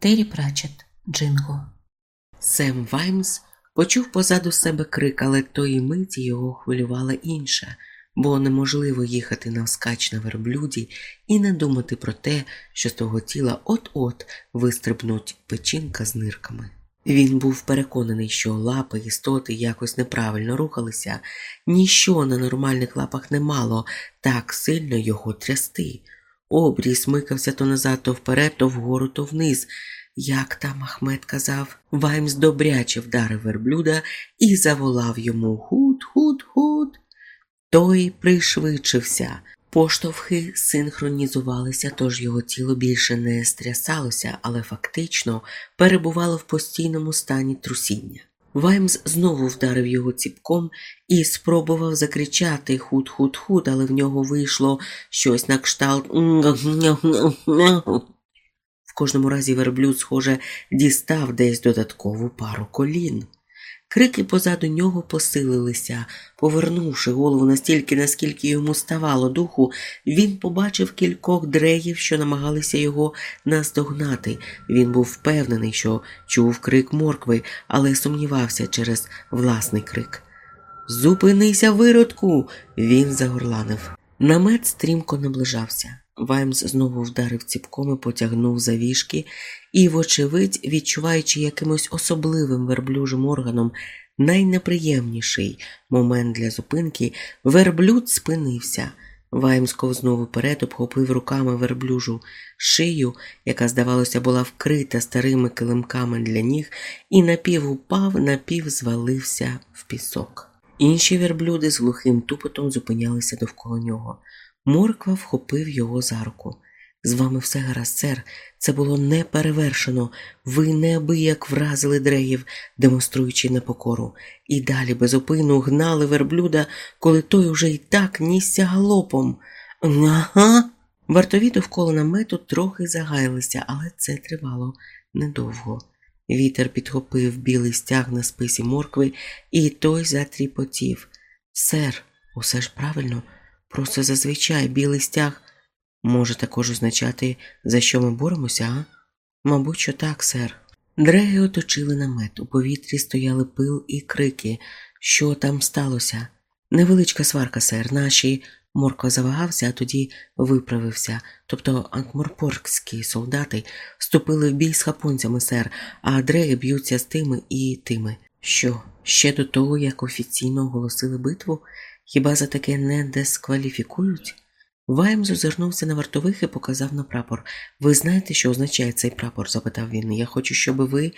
Террі Пратчет, Джинго. Сем Ваймс почув позаду себе крик, але тої миті його хвилювала інша, бо неможливо їхати навскач на верблюді і не думати про те, що з того тіла от-от вистрибнуть печінка з нирками. Він був переконаний, що лапи істоти якось неправильно рухалися, ніщо на нормальних лапах не мало так сильно його трясти. Обрій смикався то назад, то вперед, то вгору, то вниз. Як там Ахмед казав, Ваймс добряче вдарив верблюда і заволав йому худ-худ-худ. Той пришвидшився. Поштовхи синхронізувалися, тож його тіло більше не стрясалося, але фактично перебувало в постійному стані трусіння. Ваймс знову вдарив його ціпком і спробував закричати худ-худ-худ, але в нього вийшло щось на кшталт. В кожному разі верблюд, схоже, дістав десь додаткову пару колін. Крики позаду нього посилилися. Повернувши голову настільки, наскільки йому ставало духу, він побачив кількох дреїв, що намагалися його наздогнати. Він був впевнений, що чув крик моркви, але сумнівався через власний крик. Зупинися, виродку! Він загорланив. Намет стрімко наближався. Ваймс знову вдарив ціпком і потягнув за вішки, і, вочевидь, відчуваючи якимось особливим верблюжим органом найнеприємніший момент для зупинки, верблюд спинився. Ваймс ковзнув уперед, обхопив руками верблюжу шию, яка, здавалося, була вкрита старими килимками для ніг, і напів упав, напів звалився в пісок. Інші верблюди з глухим тупотом зупинялися довкола нього. Морква вхопив його за руку. З вами все гаразд, сер. Це було неперевершено. Ви неабияк вразили дрегів, демонструючи непокору, і далі безупину гнали верблюда, коли той уже й так нісся галопом. Ага. Вартові довкола намету трохи загаялися, але це тривало недовго. Вітер підхопив білий стяг на списі моркви, і той затріпотів. Сер, усе ж правильно. Просто зазвичай білий стяг може також означати, за що ми боремося, а? Мабуть, що так, сер. Дреги оточили намет, у повітрі стояли пил і крики. Що там сталося? Невеличка сварка, сер. Наші Морква завагався, а тоді виправився. Тобто анкморпоркські солдати вступили в бій з хапонцями, сер, а дреги б'ються з тими і тими. Що, ще до того, як офіційно оголосили битву? Хіба за таке не дискваліфікують? Вайм зазирнувся на вартових і показав на прапор. Ви знаєте, що означає цей прапор? запитав він. Я хочу, щоб ви.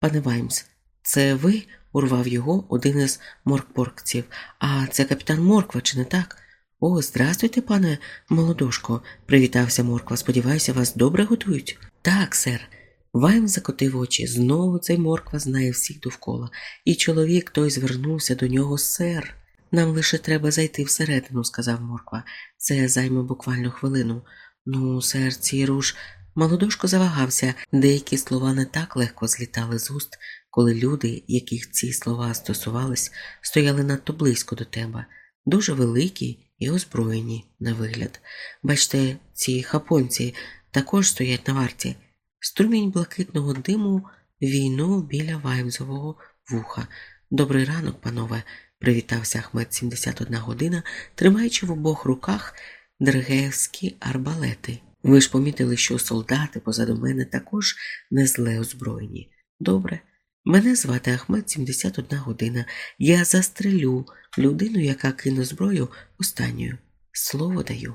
Пане Ваймс, це ви? урвав його один із моркпоркців. А це капітан Морква, чи не так? О, здрастуйте, пане молодошко, привітався Морква. Сподіваюся, вас добре готують? Так, сер. Вайм закотив очі. Знову цей морква знає всіх довкола, і чоловік той звернувся до нього, сер. Нам лише треба зайти всередину, сказав Морква. Це займе буквально хвилину. Ну, серці руш. Молодошко завагався, деякі слова не так легко злітали з уст, коли люди, яких ці слова стосувались, стояли надто близько до тебе, дуже великі і озброєні на вигляд. Бачте, ці хапонці також стоять на варті. Струмінь блакитного диму війнув біля Ваймзового вуха. Добрий ранок, панове привітався Ахмед 71 година, тримаючи в обох руках дрегеївські арбалети. Ви ж помітили, що солдати позаду мене також не зле озброєні. Добре. Мене звати Ахмед 71 година. Я застрелю людину, яка кине зброю останньою. Слово даю.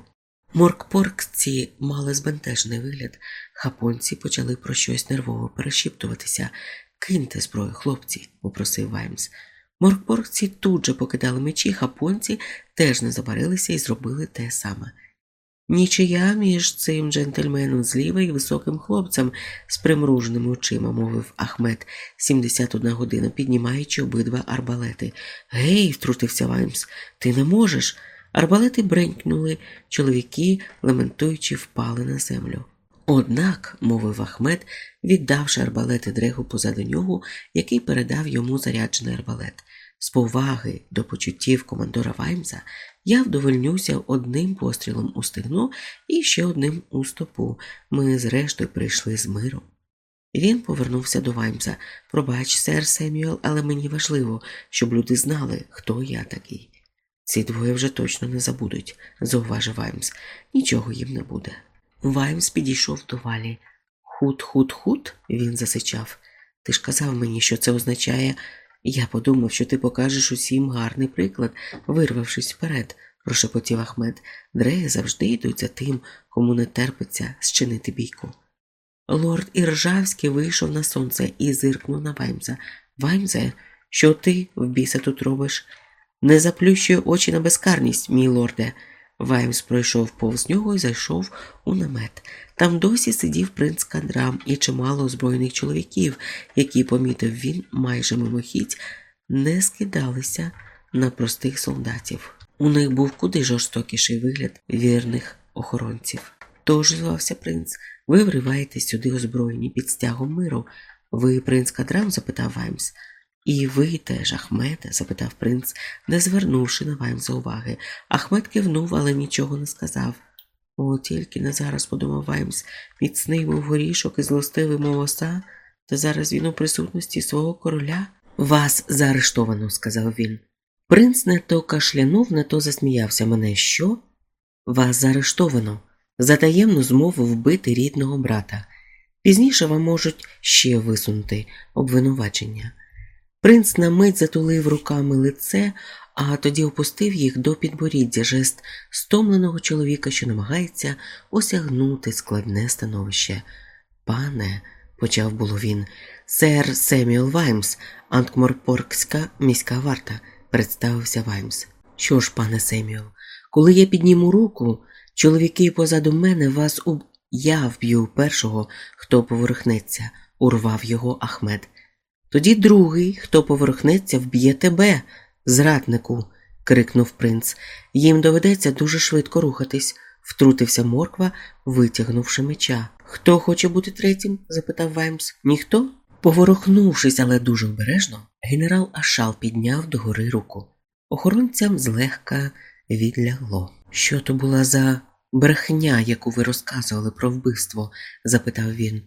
Моркпоркці мали збентежений вигляд. Хапонці почали про щось нервово перешіптуватися. Киньте зброю, хлопці, попросив Ваймс. Моркпоркці тут же покидали мечі, хапонці теж не забарилися і зробили те саме. Нічия між цим джентльменом зліва і високим хлопцем з примруженими очима, мовив Ахмед 71 година, піднімаючи обидва арбалети. Гей, втрутився Ваймс, ти не можеш. Арбалети бренькнули, чоловіки, лементуючи, впали на землю. Однак, мовив Ахмед, віддавши арбалети дрегу позаду нього, який передав йому заряджений арбалет. З поваги до почуттів командора Ваймса я вдовольнюся одним пострілом у стегно і ще одним у стопу. Ми, зрештою, прийшли з миром. Він повернувся до Ваймса. Пробач, сер Семюел, але мені важливо, щоб люди знали, хто я такий. Ці двоє вже точно не забудуть, зауважив Ваймс. Нічого їм не буде. Ваймс підійшов до валі. Хут-хут-хут, він засичав. Ти ж казав мені, що це означає. Я подумав, що ти покажеш усім гарний приклад, вирвавшись вперед, прошепотів Ахмед. Дреї завжди йдуть за тим, кому не терпиться зчинити бійку. Лорд Іржавський вийшов на сонце і зиркнув на Ваймза. Ваймзе, що ти в біса тут робиш? Не заплющуй очі на безкарність, мій лорде. Ваймс пройшов повз нього і зайшов у намет. Там досі сидів принц Кадрам і чимало озброєних чоловіків, які, помітив він, майже мимохідь, не скидалися на простих солдатів. У них був куди жорстокіший вигляд вірних охоронців. Тож звався принц. Ви вриваєтесь сюди озброєні під стягом миру. Ви принц Кадрам? запитав Ваймс. І ви теж, Ахмете? запитав принц, не звернувши на Ваймса уваги. Ахмед кивнув, але нічого не сказав. О, тільки не зараз, подумав Ваймс, міцний, мов горішок і злостивий, мов оса, та зараз він у присутності свого короля. Вас заарештовано, сказав він. Принц не то кашлянув, не то засміявся. Мене що? Вас заарештовано. За таємну змову вбити рідного брата. Пізніше вам можуть ще висунути обвинувачення. Принц на мить затулив руками лице, а тоді опустив їх до підборіддя жест стомленого чоловіка, що намагається осягнути складне становище. Пане, почав було він, сер Семюел Ваймс, Анкморпоркська міська варта, представився Ваймс. Що ж, пане Семюел, коли я підніму руку, чоловіки позаду мене вас уб... Я вб'ю першого, хто поверхнеться, урвав його Ахмед. Тоді другий, хто поверхнеться, вб'є тебе, зраднику, крикнув принц. Їм доведеться дуже швидко рухатись, втрутився морква, витягнувши меча. Хто хоче бути третім? запитав Ваймс. Ніхто? Поворухнувшись, але дуже обережно, генерал Ашал підняв догори руку. Охоронцям злегка відлягло. Що то була за брехня, яку ви розказували про вбивство? запитав він.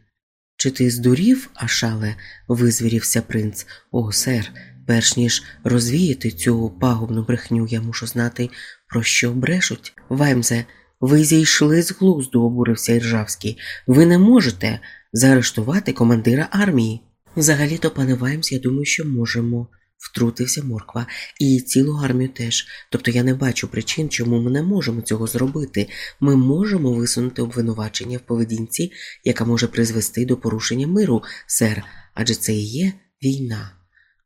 Чи ти здурів, Ашале? визвірівся принц. О, сер, перш ніж розвіяти цю пагубну брехню, я мушу знати, про що брешуть. Ваймзе, ви зійшли з глузду, обурився Іржавський. Ви не можете заарештувати командира армії. Взагалі-то, пане Ваймс, я думаю, що можемо. Втрутився морква, і цілу армію теж. Тобто я не бачу причин, чому ми не можемо цього зробити. Ми можемо висунути обвинувачення в поведінці, яка може призвести до порушення миру, сер, адже це і є війна.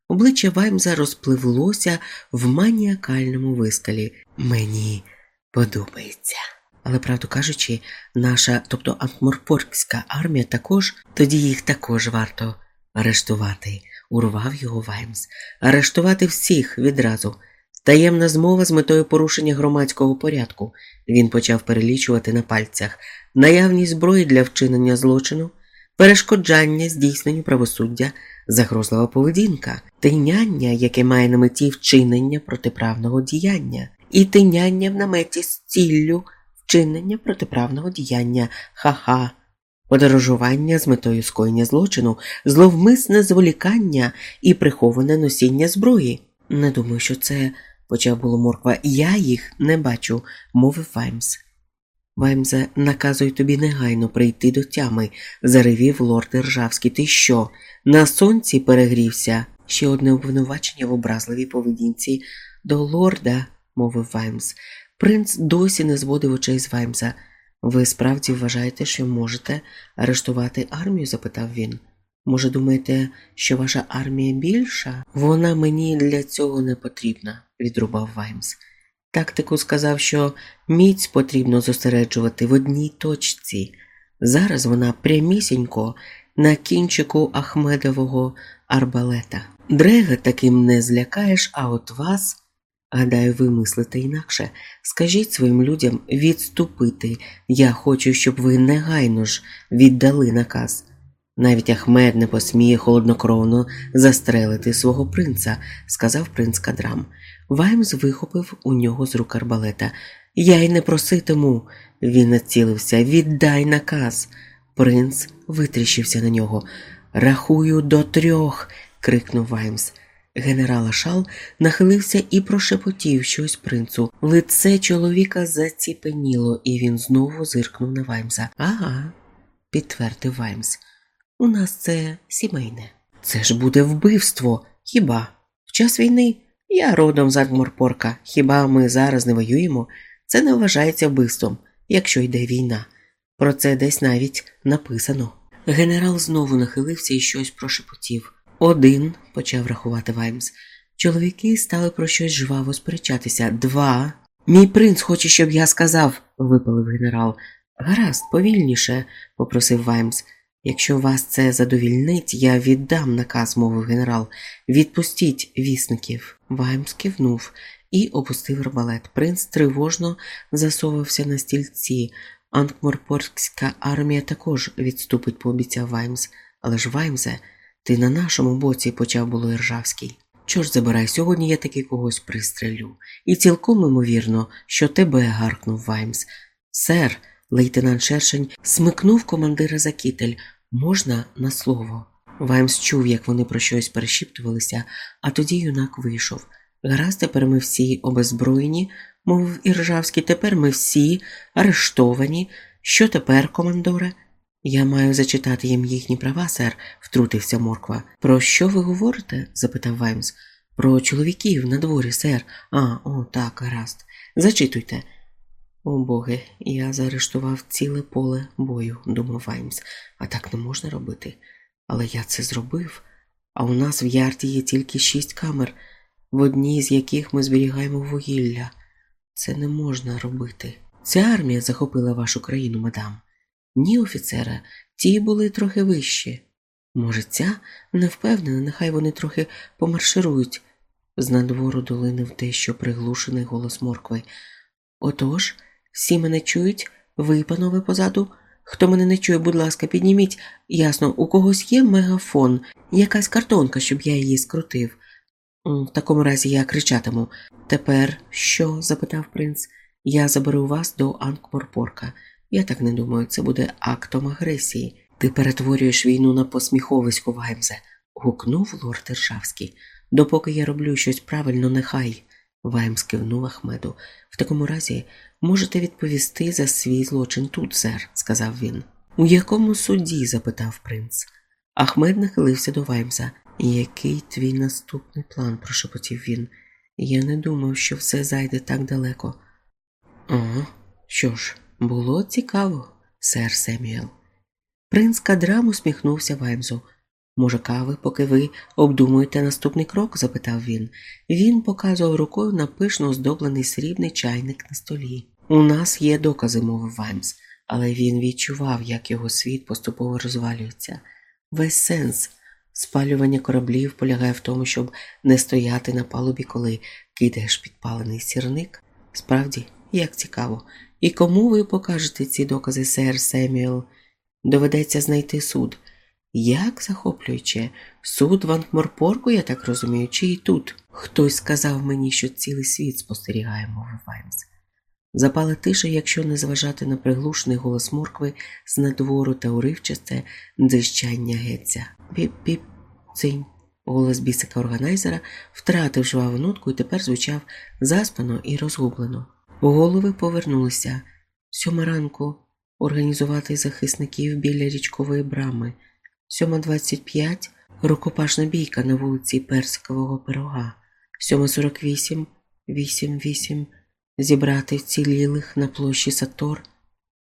Обличчя Ваймза розпливлося в маніакальному вискалі. Мені подобається. Але, правду кажучи, наша, тобто Анкморпоркська армія також, тоді їх також варто арештувати урвав його Ваймс. Арештувати всіх відразу. Таємна змова з метою порушення громадського порядку. Він почав перелічувати на пальцях наявність зброї для вчинення злочину, перешкоджання здійсненню правосуддя, загрозлива поведінка, тиняння, яке має на меті вчинення протиправного діяння, і тиняння в наметі з ціллю вчинення протиправного діяння. Ха-ха подорожування з метою скоєння злочину, зловмисне зволікання і приховане носіння зброї. Не думаю, що це, почав було морква, я їх не бачу, мовив Ваймс. Ваймзе, наказую тобі негайно прийти до тями, заревів лорд Державський. Ти що? На сонці перегрівся? Ще одне обвинувачення в образливій поведінці до лорда, мовив Ваймс. Принц досі не зводив очей з Ваймса. Ви справді вважаєте, що можете арештувати армію? запитав він. Може, думаєте, що ваша армія більша? Вона мені для цього не потрібна, відрубав Ваймс. Тактику сказав, що міць потрібно зосереджувати в одній точці. Зараз вона прямісінько на кінчику Ахмедового арбалета. Дрега таким не злякаєш, а от вас. Гадаю, ви мислите інакше. Скажіть своїм людям відступити. Я хочу, щоб ви негайно ж віддали наказ. Навіть Ахмед не посміє холоднокровно застрелити свого принца, сказав принц Кадрам. Ваймс вихопив у нього з рук арбалета. Я й не проситиму. Він націлився. Віддай наказ. Принц витріщився на нього. Рахую до трьох. крикнув Ваймс. Генерал Шал нахилився і прошепотів щось принцу. Лице чоловіка заціпеніло, і він знову зиркнув на Ваймса. Ага, підтвердив Ваймс. У нас це сімейне. Це ж буде вбивство. Хіба? В час війни я родом з Ангморпорка. Хіба ми зараз не воюємо? Це не вважається вбивством, якщо йде війна. Про це десь навіть написано. Генерал знову нахилився і щось прошепотів. Один, почав рахувати Ваймс. Чоловіки стали про щось жваво сперечатися. Два. Мій принц хоче, щоб я сказав, випалив генерал. Гаразд, повільніше, попросив Ваймс. Якщо вас це задовільнить, я віддам наказ, мовив генерал. Відпустіть вісників. Ваймс кивнув і опустив арбалет. Принц тривожно засовався на стільці. Анкморпорська армія також відступить, пообіцяв Ваймс. Але ж Ваймсе, ти на нашому боці, почав було Іржавський. Чорт забирай, сьогодні я таки когось пристрелю. І цілком імовірно, що тебе, гаркнув Ваймс. Сер, лейтенант Шершень смикнув командира за кітель. Можна на слово. Ваймс чув, як вони про щось перешіптувалися, а тоді юнак вийшов. Гаразд, тепер ми всі обезброєні, мовив Іржавський, тепер ми всі арештовані. Що тепер, командоре? Я маю зачитати їм їхні права, сер, втрутився Морква. Про що ви говорите? запитав Ваймс. Про чоловіків на дворі, сер. А, о, так, гаразд. Зачитуйте. О боги, я заарештував ціле поле бою, думав Ваймс, а так не можна робити. Але я це зробив. А у нас в ярді є тільки шість камер, в одній з яких ми зберігаємо вугілля. Це не можна робити. Ця армія захопила вашу країну, мадам. Ні, офіцера, ті були трохи вищі. Може, ця не впевнена, нехай вони трохи помарширують. З надвору долинив дещо приглушений голос моркви. Отож, всі мене чують, ви, панове, позаду. Хто мене не чує, будь ласка, підніміть. Ясно, у когось є мегафон, якась картонка, щоб я її скрутив. В такому разі я кричатиму. Тепер що? запитав принц. Я заберу вас до Анкморпорка. Я так не думаю, це буде актом агресії. Ти перетворюєш війну на посміховисько Ваймзе, гукнув лорд Державський. Допоки я роблю щось правильно, нехай. Ваймс кивнув Ахмеду. В такому разі можете відповісти за свій злочин тут, сер, сказав він. У якому суді? запитав принц. Ахмед нахилився до Ваймса. Який твій наступний план? прошепотів він. Я не думав, що все зайде так далеко. Ага, що ж, було цікаво, сер Семюел. Принц Кадрам усміхнувся Ваймсу. Може, кави, поки ви обдумуєте наступний крок? запитав він. Він показував рукою на пишно оздоблений срібний чайник на столі. У нас є докази, мовив Ваймс, але він відчував, як його світ поступово розвалюється. Весь сенс спалювання кораблів полягає в тому, щоб не стояти на палубі, коли кидаєш підпалений сірник. Справді, як цікаво. І кому ви покажете ці докази, сер Семюел? Доведеться знайти суд. Як захоплююче, суд в Анкморпорку, я так розумію, чи і тут? Хтось сказав мені, що цілий світ спостерігає, мовив Ваймс. Запала тиша, якщо не зважати на приглушений голос моркви з надвору та уривчасте дзищання гетця. Піп-піп, цинь. Голос бісика органайзера втратив жваву нотку і тепер звучав заспано і розгублено. Голови повернулися. Сьома ранку організувати захисників біля річкової брами. Сьома двадцять п'ять рукопашна бійка на вулиці Персикового пирога. Сьома сорок вісім, вісім вісім зібрати вцілілих на площі Сатор.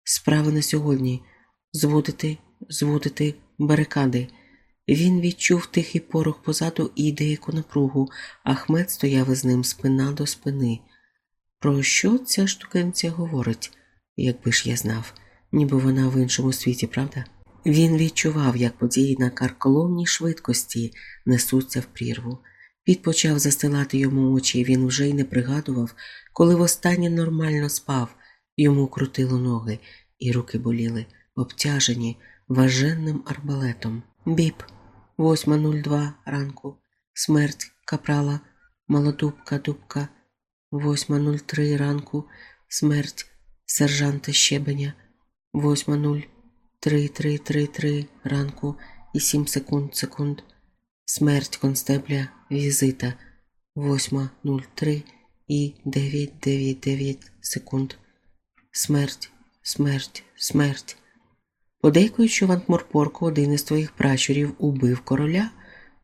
Справи на сьогодні зводити, зводити барикади. Він відчув тихий порох позаду і деяку напругу. Ахмед стояв із ним спина до спини. Про що ця штукенція говорить, якби ж я знав, ніби вона в іншому світі, правда? Він відчував, як події на карколомній швидкості несуться в прірву. Піт почав застилати йому очі, і він вже й не пригадував, коли востаннє нормально спав, йому крутило ноги, і руки боліли, обтяжені важенним арбалетом. Біп, 8.02 ранку, смерть капрала, малодубка дубка, 8.03 ранку, смерть сержанта щебеня, 8.03 три, три, три, три ранку і сім секунд секунд. Смерть констебля візита. Восьма, нуль, три і дев'ять, дев'ять, дев'ять секунд. Смерть, смерть, смерть. Подейкують, що Ванкморпорко, один із твоїх пращурів, убив короля,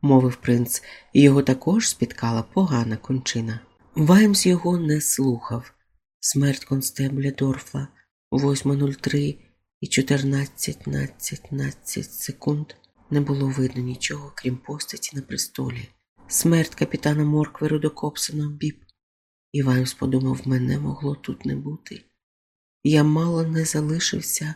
мовив принц, і його також спіткала погана кончина. Ваймс його не слухав. Смерть констебля Дорфла 8.03 і 14.15 секунд не було видно нічого, крім постаті на престолі. Смерть капітана Моркверу до Копсона біб. І Ваймс подумав, мене могло тут не бути. Я мало не залишився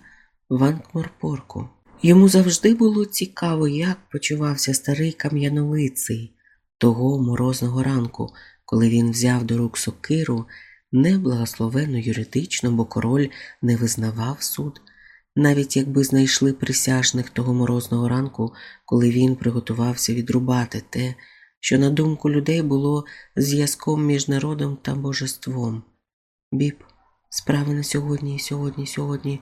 в Анкморпорку. Йому завжди було цікаво, як почувався старий кам'янолиций того морозного ранку, коли він взяв до рук сокиру, не благословенно юридично, бо король не визнавав суд, навіть якби знайшли присяжних того морозного ранку, коли він приготувався відрубати те, що, на думку людей, було зв'язком між народом та божеством. Біб, справи на сьогодні, сьогодні, сьогодні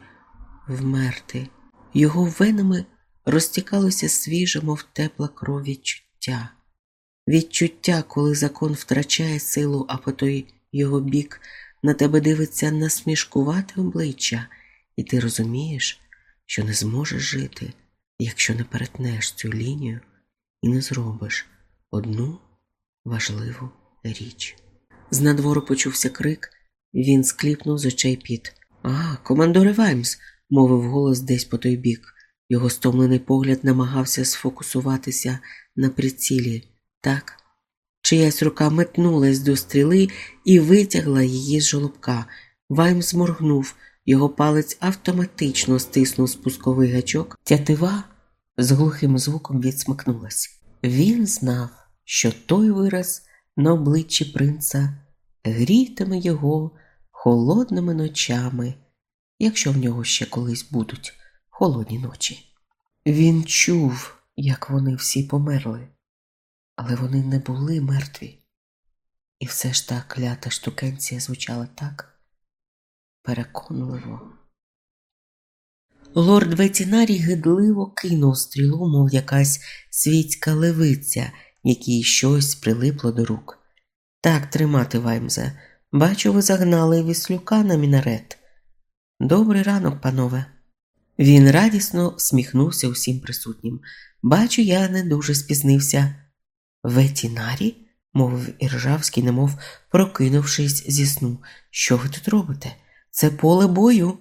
вмерти. Його венами розтікалося свіже, мов тепла кров відчуття. Відчуття, коли закон втрачає силу, а по той його бік на тебе дивиться насмішкувати обличчя, і ти розумієш, що не зможеш жити, якщо не перетнеш цю лінію і не зробиш одну важливу річ. З надвору почувся крик, він скліпнув з очей піт. А, командоре Ваймс, мовив голос десь по той бік. Його стомлений погляд намагався сфокусуватися на прицілі. Так, чиясь рука метнулась до стріли і витягла її з жолобка. Ваймс моргнув, його палець автоматично стиснув спусковий гачок. Тятива з глухим звуком відсмикнулась. Він знав, що той вираз на обличчі принца грітиме його холодними ночами, якщо в нього ще колись будуть холодні ночі. Він чув, як вони всі померли, але вони не були мертві. І все ж та клята штукенція звучала так переконливо. Лорд Ветінарій гидливо кинув стрілу, мов якась світська левиця, якій щось прилипло до рук. Так тримати, Ваймзе. Бачу, ви загнали віслюка на мінарет. Добрий ранок, панове. Він радісно всміхнувся усім присутнім. Бачу, я не дуже спізнився. Ветінарі? мовив Іржавський, немов прокинувшись зі сну. Що ви тут робите? Це поле бою.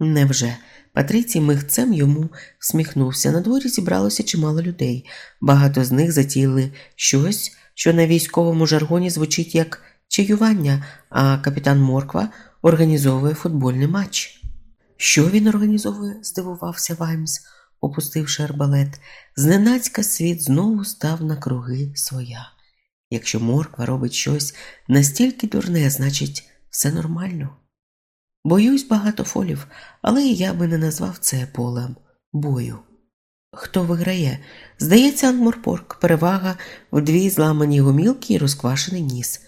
Невже? Патрицій мигцем йому всміхнувся. На дворі зібралося чимало людей. Багато з них затіяли щось, що на військовому жаргоні звучить як чаювання, а капітан Морква організовує футбольний матч. Що він організовує? здивувався Ваймс, опустивши арбалет. Зненацька світ знову став на круги своя. Якщо морква робить щось настільки дурне, значить, все нормально. Боюсь багато фолів, але я би не назвав це полем бою. Хто виграє? Здається, Ангморпорк, перевага в дві зламані гомілки і розквашений ніс.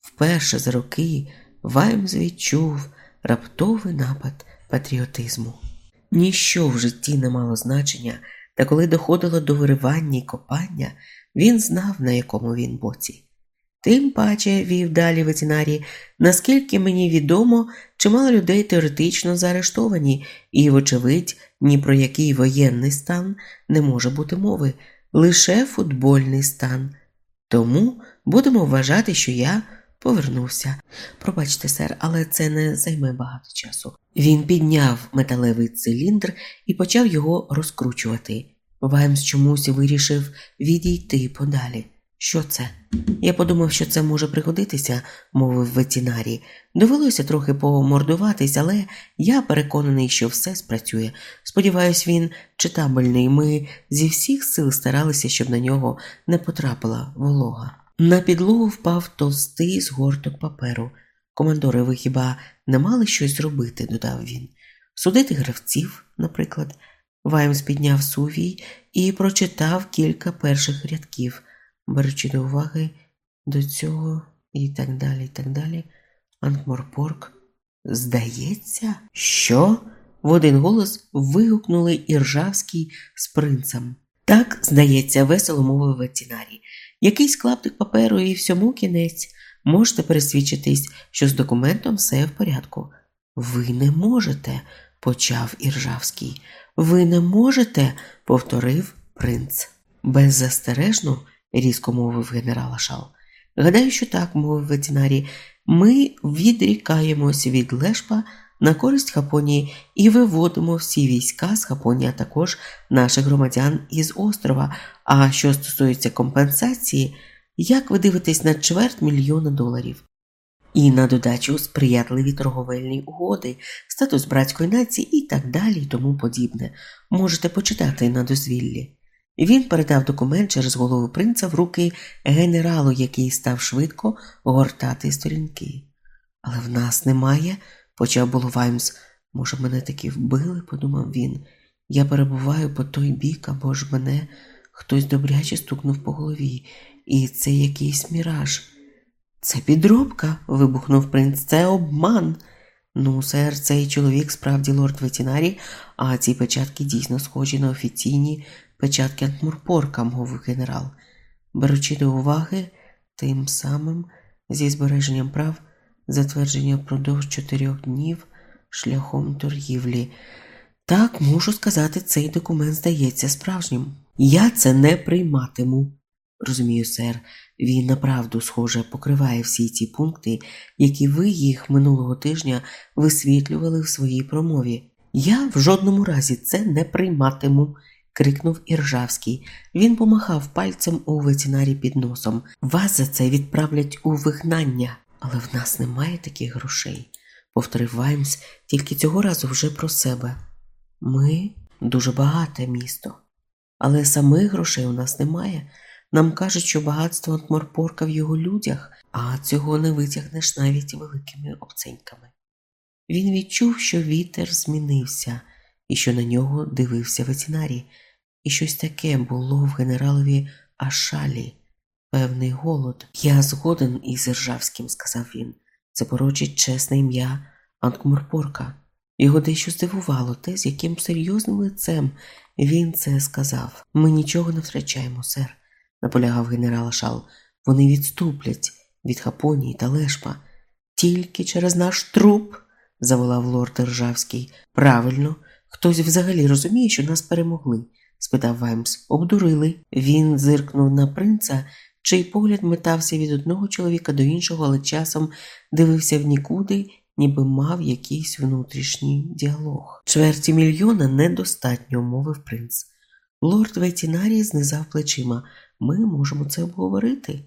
Вперше за роки Ваймс відчув раптовий напад патріотизму. Ніщо в житті не мало значення, та коли доходило до виривання й копання, він знав, на якому він боці. Тим паче, вів далі ветеринарій, наскільки мені відомо, чимало людей теоретично заарештовані, і, вочевидь, ні про який воєнний стан не може бути мови, лише футбольний стан. Тому будемо вважати, що я повернувся. Пробачте, сер, але це не займе багато часу. Він підняв металевий циліндр і почав його розкручувати. Ваймс чомусь вирішив відійти подалі. Що це? Я подумав, що це може пригодитися, мовив ветінарій. Довелося трохи помордуватись, але я переконаний, що все спрацює. Сподіваюсь, він читабельний. Ми зі всіх сил старалися, щоб на нього не потрапила волога. На підлогу впав товстий згорток паперу. Командори, ви хіба не мали щось зробити, додав він. Судити гравців, наприклад. Ваймс підняв сувій і прочитав кілька перших рядків беручи до уваги до цього і так далі, і так далі, Анкморпорк. Здається, що? В один голос вигукнули Іржавський з принцем. Так, здається, весело мовив ветеринарій. Якийсь клаптик паперу і всьому кінець. Можете пересвідчитись, що з документом все в порядку. Ви не можете, почав Іржавський. Ви не можете, повторив принц. Беззастережно, різко мовив генерал Ашал. Гадаю, що так, мовив ветеринарій. Ми відрікаємось від Лешпа на користь Хапонії і виводимо всі війська з Хапонії, а також наших громадян із острова. А що стосується компенсації, як ви дивитесь на чверть мільйона доларів? І на додачу сприятливі торговельні угоди, статус братської нації і так далі, і тому подібне. Можете почитати на дозвіллі. Він передав документ через голову принца в руки генералу, який став швидко гортати сторінки. Але в нас немає, почав було Ваймс. Може, мене таки вбили, подумав він. Я перебуваю по той бік, або ж мене хтось добряче стукнув по голові, і це якийсь міраж. Це підробка. вибухнув принц, це обман. Ну, сер, цей чоловік справді лорд ветінарій, а ці печатки дійсно схожі на офіційні печатки Антмурпорка, мовив генерал, беручи до уваги тим самим зі збереженням прав затвердження впродовж чотирьох днів шляхом торгівлі. Так, мушу сказати, цей документ здається справжнім. Я це не прийматиму. Розумію, сер, він направду, схоже, покриває всі ці пункти, які ви їх минулого тижня висвітлювали в своїй промові. Я в жодному разі це не прийматиму, крикнув Іржавський. Він помахав пальцем у ветінарі під носом. Вас за це відправлять у вигнання. Але в нас немає таких грошей, повторив Ваймс, тільки цього разу вже про себе. Ми дуже багате місто, але самих грошей у нас немає. Нам кажуть, що багатство Антморпорка в його людях, а цього не витягнеш навіть великими обценьками. Він відчув, що вітер змінився і що на нього дивився ветінарій, і щось таке було в генералові Ашалі, певний голод. Я згоден із Ржавським, сказав він. Це порочить чесне ім'я Анкморпорка. Його дещо здивувало те, з яким серйозним лицем він це сказав. Ми нічого не втрачаємо, сер наполягав генерал Шал. Вони відступлять від Хапонії та Лешпа. Тільки через наш труп, заволав лорд Ржавський. Правильно, хтось взагалі розуміє, що нас перемогли? спитав Ваймс. Обдурили. Він зиркнув на принца, чий погляд метався від одного чоловіка до іншого, але часом дивився в нікуди, ніби мав якийсь внутрішній діалог. Чверті мільйона недостатньо, мовив принц. Лорд Ветінарій знизав плечима. Ми можемо це обговорити.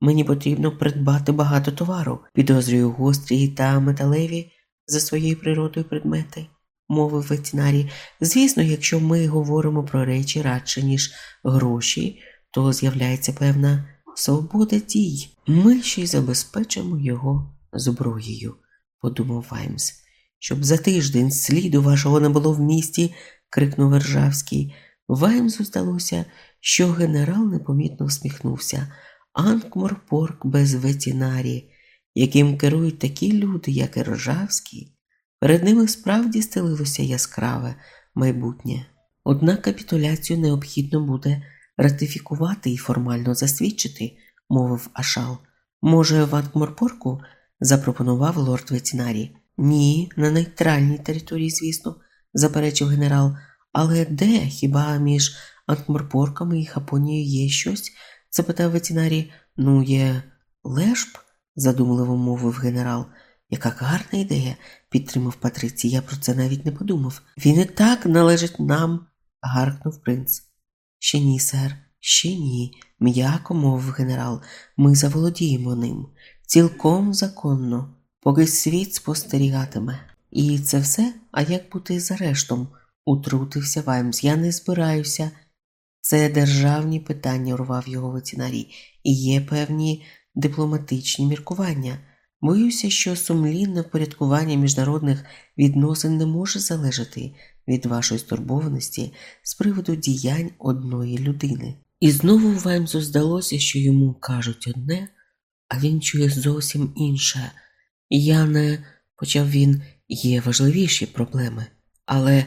Мені потрібно придбати багато товару, підозрюю гострі та металеві за своєю природою предмети, мовив ветінарій. Звісно, якщо ми говоримо про речі радше, ніж гроші, то з'являється певна свобода дій. Ми ще й забезпечимо його зброєю, подумав Ваймс. Щоб за тиждень сліду вашого не було в місті, крикнув Вержавський. Ваймсу здалося, що генерал непомітно всміхнувся. Анкморпорк без ветінарі, яким керують такі люди, як і Рожавський. Перед ними справді стелилося яскраве майбутнє. Однак капітуляцію необхідно буде ратифікувати і формально засвідчити, мовив Ашал. Може, в Анкморпорку? запропонував лорд ветінарі. Ні, на нейтральній території, звісно, заперечив генерал. Але де хіба між Анкморпорками і Хапонією є щось? запитав ветінарій. Ну, є лешб, задумливо мовив генерал. Яка гарна ідея, підтримав Патрицій, я про це навіть не подумав. Він і так належить нам, гаркнув принц. Ще ні, сер, ще ні, м'яко мовив генерал. Ми заволодіємо ним. Цілком законно, поки світ спостерігатиме. І це все, а як бути з арештом? утрутився Ваймс. Я не збираюся. Це державні питання, урвав його ветінарій, і є певні дипломатичні міркування. Боюся, що сумлінне впорядкування міжнародних відносин не може залежати від вашої стурбованості з приводу діянь одної людини. І знову Ваймсу здалося, що йому кажуть одне, а він чує зовсім інше. Я не, почав він, є важливіші проблеми. Але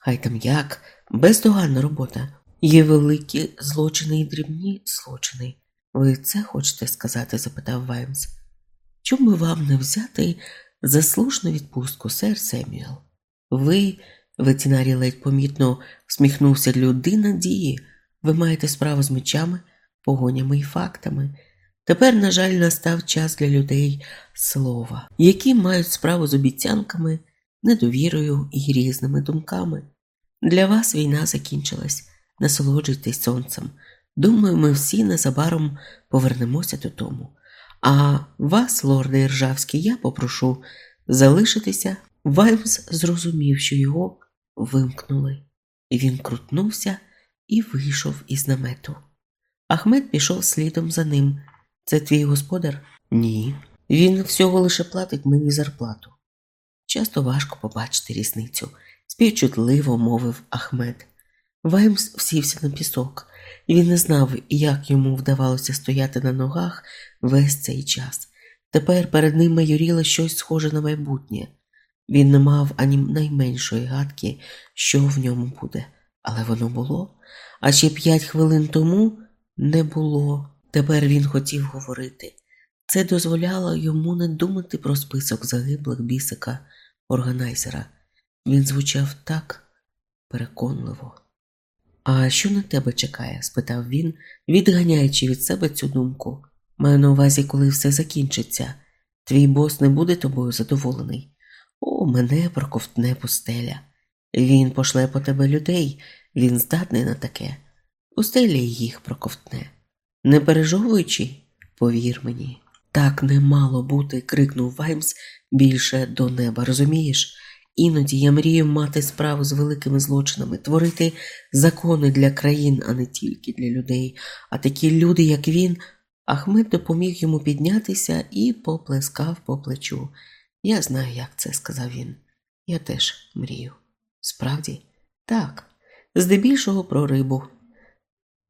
хай там як, бездоганна робота. Є великі злочини і дрібні злочини. Ви це хочете сказати? запитав Ваймс. Чому вам не взяти заслужену відпустку, сер Семюел? Ви, ветеринарій ледь помітно всміхнувся людина дії. Ви маєте справу з мечами, погонями і фактами. Тепер, на жаль, настав час для людей слова, які мають справу з обіцянками, недовірою і різними думками. Для вас війна закінчилась, насолоджуйтесь сонцем. Думаю, ми всі незабаром повернемося додому. А вас, лорде Іржавський, я попрошу залишитися. Ваймс зрозумів, що його вимкнули, він крутнувся і вийшов із намету. Ахмед пішов слідом за ним. Це твій господар? Ні. Він всього лише платить мені зарплату. Часто важко побачити різницю, співчутливо мовив Ахмед. Ваймс всівся на пісок, він не знав, як йому вдавалося стояти на ногах весь цей час. Тепер перед ним майоріло щось схоже на майбутнє. Він не мав ані найменшої гадки, що в ньому буде, але воно було. А ще п'ять хвилин тому не було. Тепер він хотів говорити. Це дозволяло йому не думати про список загиблих бісика органайзера. Він звучав так переконливо. А що на тебе чекає? спитав він, відганяючи від себе цю думку. Маю на увазі, коли все закінчиться. Твій бос не буде тобою задоволений. О, мене проковтне пустеля. Він пошле по тебе людей, він здатний на таке. Пустеля їх проковтне. Не пережовуючи, повір мені. Так не мало бути, крикнув Ваймс більше до неба. Розумієш? Іноді я мрію мати справу з великими злочинами, творити закони для країн, а не тільки для людей. А такі люди, як він, Ахмед допоміг йому піднятися і поплескав по плечу. Я знаю, як це, сказав він. Я теж мрію. Справді, так, здебільшого про рибу.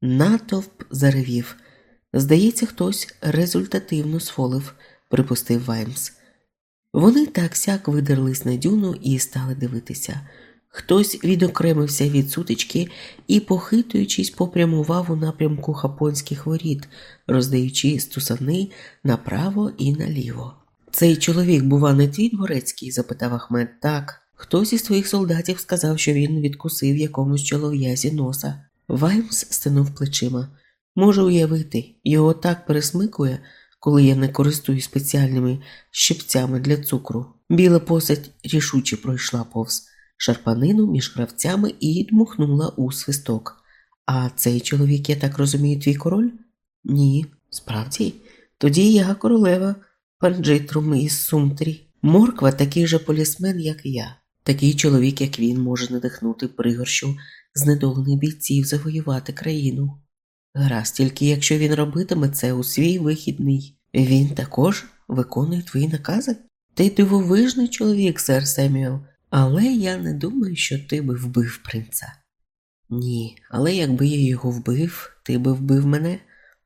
Натовп заревів. Здається, хтось результативно сфолив, припустив Ваймс. Вони так сяк видерлись на дюну і стали дивитися. Хтось відокремився від сутички і, похитуючись, попрямував у напрямку хапонських воріт, роздаючи стусани направо і наліво. Цей чоловік, бува, не твій дворецький? запитав Ахмед. Так. Хтось із твоїх солдатів сказав, що він відкусив якомусь чолов'язі носа. Ваймс стинув плечима. Можу уявити, його так пересмикує, коли я не користуюсь спеціальними щипцями для цукру. Біла посадь рішуче пройшла повз шарпанину між гравцями і дмухнула у свисток. А цей чоловік, я так розумію, твій король? Ні, справді. Тоді я королева панджитрум із Сумтрі. Морква такий же полісмен, як я. Такий чоловік, як він, може надихнути пригорщу знедолених бійців завоювати країну. Гаразд, тільки якщо він робитиме це у свій вихідний, він також виконує твої накази. Ти дивовижний чоловік, сер Семюел, але я не думаю, що ти би вбив принца. Ні, але якби я його вбив, ти би вбив мене.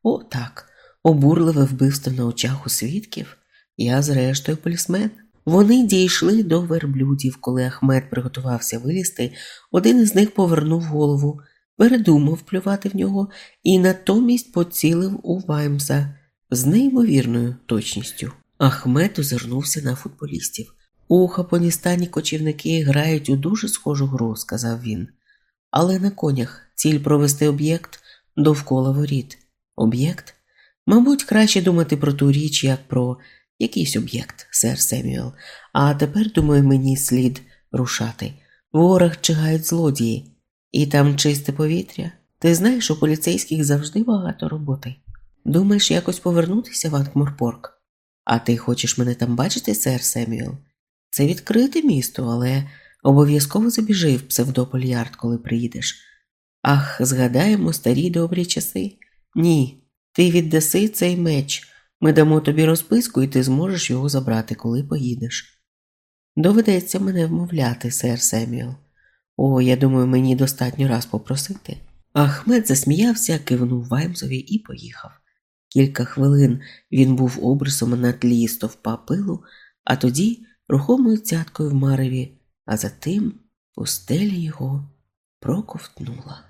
О, так, обурливе вбивство на очах у свідків. Я, зрештою, полісмен. Вони дійшли до верблюдів, коли Ахмед приготувався вилізти, один із них повернув голову, передумав плювати в нього і натомість поцілив у Ваймса з неймовірною точністю. Ахмед озирнувся на футболістів. У Хапоністані кочівники грають у дуже схожу гру, сказав він. Але на конях ціль провести об'єкт довкола воріт. Об'єкт? Мабуть, краще думати про ту річ, як про якийсь об'єкт, сер Семюел. А тепер, думаю, мені слід рушати. В горах чигають злодії, і там чисте повітря. Ти знаєш, у поліцейських завжди багато роботи. Думаєш якось повернутися в Анкморпорк? А ти хочеш мене там бачити, сер Семюел? Це відкрите місто, але обов'язково забіжи в псевдопольярд, коли приїдеш. Ах, згадаємо старі добрі часи. Ні, ти віддаси цей меч. Ми дамо тобі розписку, і ти зможеш його забрати, коли поїдеш. Доведеться мене вмовляти, сер Семюел. О, я думаю, мені достатньо раз попросити. Ахмед засміявся, кивнув Ваймсові і поїхав. Кілька хвилин він був обрисом на тлі стовпа пилу, а тоді рухомою цяткою в мареві, а затим у стелі його проковтнула.